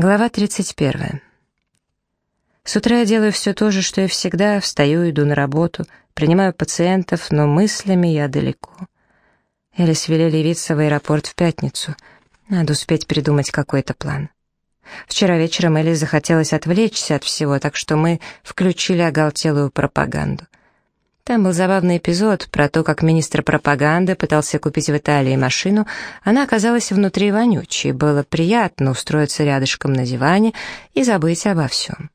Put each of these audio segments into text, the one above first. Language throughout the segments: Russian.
Глава 31. С утра я делаю все то же, что и всегда, встаю, иду на работу, принимаю пациентов, но мыслями я далеко. Элис велели явиться в аэропорт в пятницу. Надо успеть придумать какой-то план. Вчера вечером Элис захотелось отвлечься от всего, так что мы включили оголтелую пропаганду. Там был забавный эпизод про то, как министр пропаганды пытался купить в Италии машину. Она оказалась внутри вонючей. Было приятно устроиться рядышком на диване и забыть обо всем.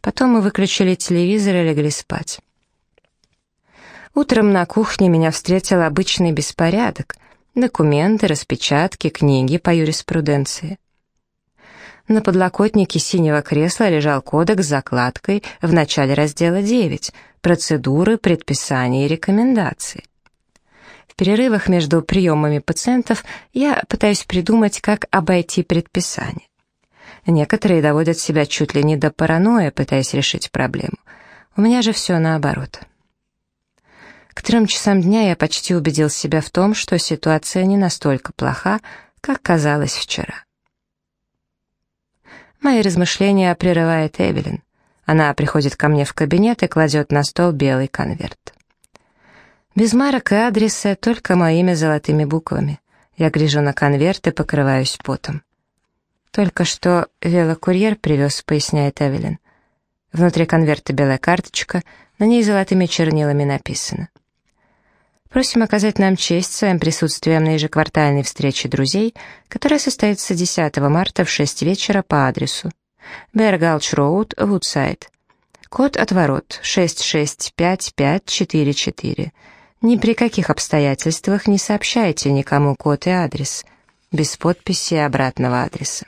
Потом мы выключили телевизор и легли спать. Утром на кухне меня встретил обычный беспорядок. Документы, распечатки, книги по юриспруденции. На подлокотнике синего кресла лежал кодекс с закладкой в начале раздела 9 «Процедуры, предписания и рекомендации». В перерывах между приемами пациентов я пытаюсь придумать, как обойти предписание. Некоторые доводят себя чуть ли не до паранойи, пытаясь решить проблему. У меня же все наоборот. К трем часам дня я почти убедил себя в том, что ситуация не настолько плоха, как казалось вчера. Мои размышления прерывает Эвелин. Она приходит ко мне в кабинет и кладет на стол белый конверт. Без марок и адреса, только мое имя золотыми буквами. Я гляжу на конверт и покрываюсь потом. «Только что велокурьер привез», — поясняет Эвелин. Внутри конверта белая карточка, на ней золотыми чернилами написано. Просим оказать нам честь своим присутствием на ежеквартальной встрече друзей, которая состоится 10 марта в 6 вечера по адресу Бергалч Роуд, Вудсайд. Код от ворот 665544. Ни при каких обстоятельствах не сообщайте никому код и адрес. Без подписи и обратного адреса.